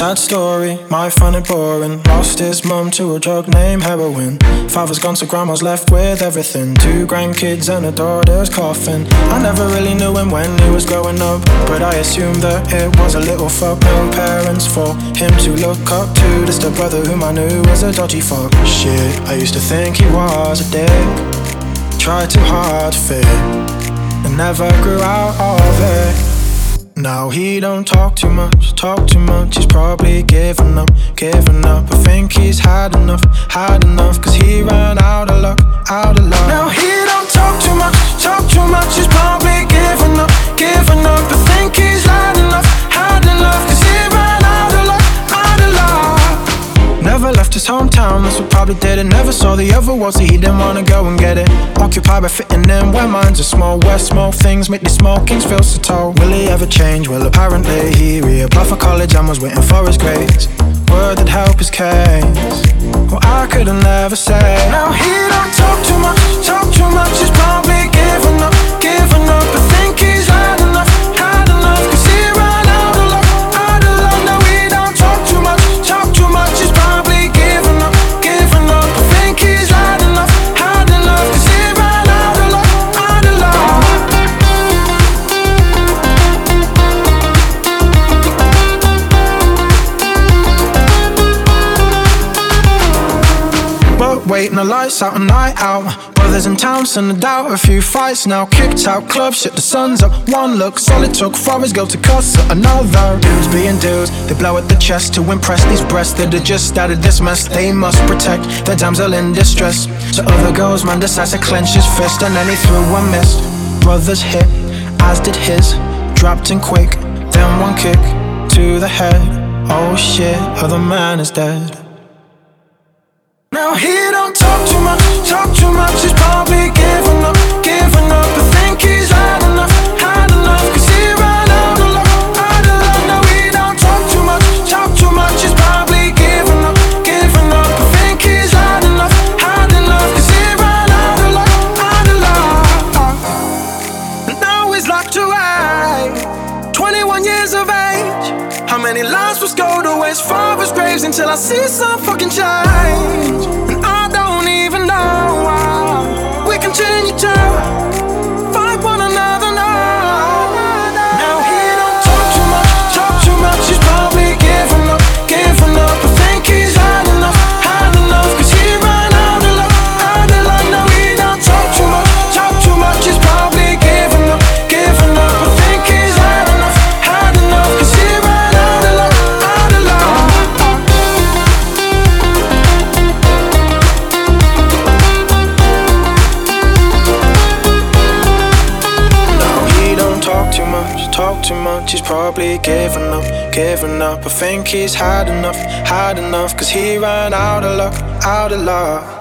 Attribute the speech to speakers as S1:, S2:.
S1: Sad story, my find it boring. Lost his mum to a drug named heroin. Father's gone, so grandma's left with everything. Two grandkids and a daughter's coffin. I never really knew him when he was growing up, but I assumed that it was a little fuck. No parents for him to look up to. Just a brother whom I knew was a dodgy fuck. Shit, I used to think he was a dick. Tried too hard to fit, and never grew out of it. Now he don't talk too much, talk too much. He's probably giving up, giving up. I think he's had enough, had enough. Cause he ran out of luck, out of luck. Now he hometown, that's what probably did it. Never saw the other world, so he didn't wanna go and get it. Occupied by fitting in where minds are small. Where small things make these small kings feel so tall. Will he ever change? Well, apparently he reapplied for college and was waiting for his grades. Word that help his case. Well, I could have never say. Now he waiting the lights out, a night out. Brothers in town, send a doubt. A few fights now, kicked out club, shit, the sun's up. One look, solid took for his girl to cuss at another. Dudes being dudes, they blow at the chest to impress these breasts that are just out of this mess. They must protect their damsel in distress. So other girls, man decides to clench his fist, and then he threw a miss. Brothers hit, as did his. Dropped in quick, then one kick to the head. Oh shit, other man is dead. Now he many lives was go to his father's graves until I see some fucking change? And I don't even know how too much. He's probably giving up, giving up. I think he's had enough, had enough. Cause he ran out of luck, out of luck.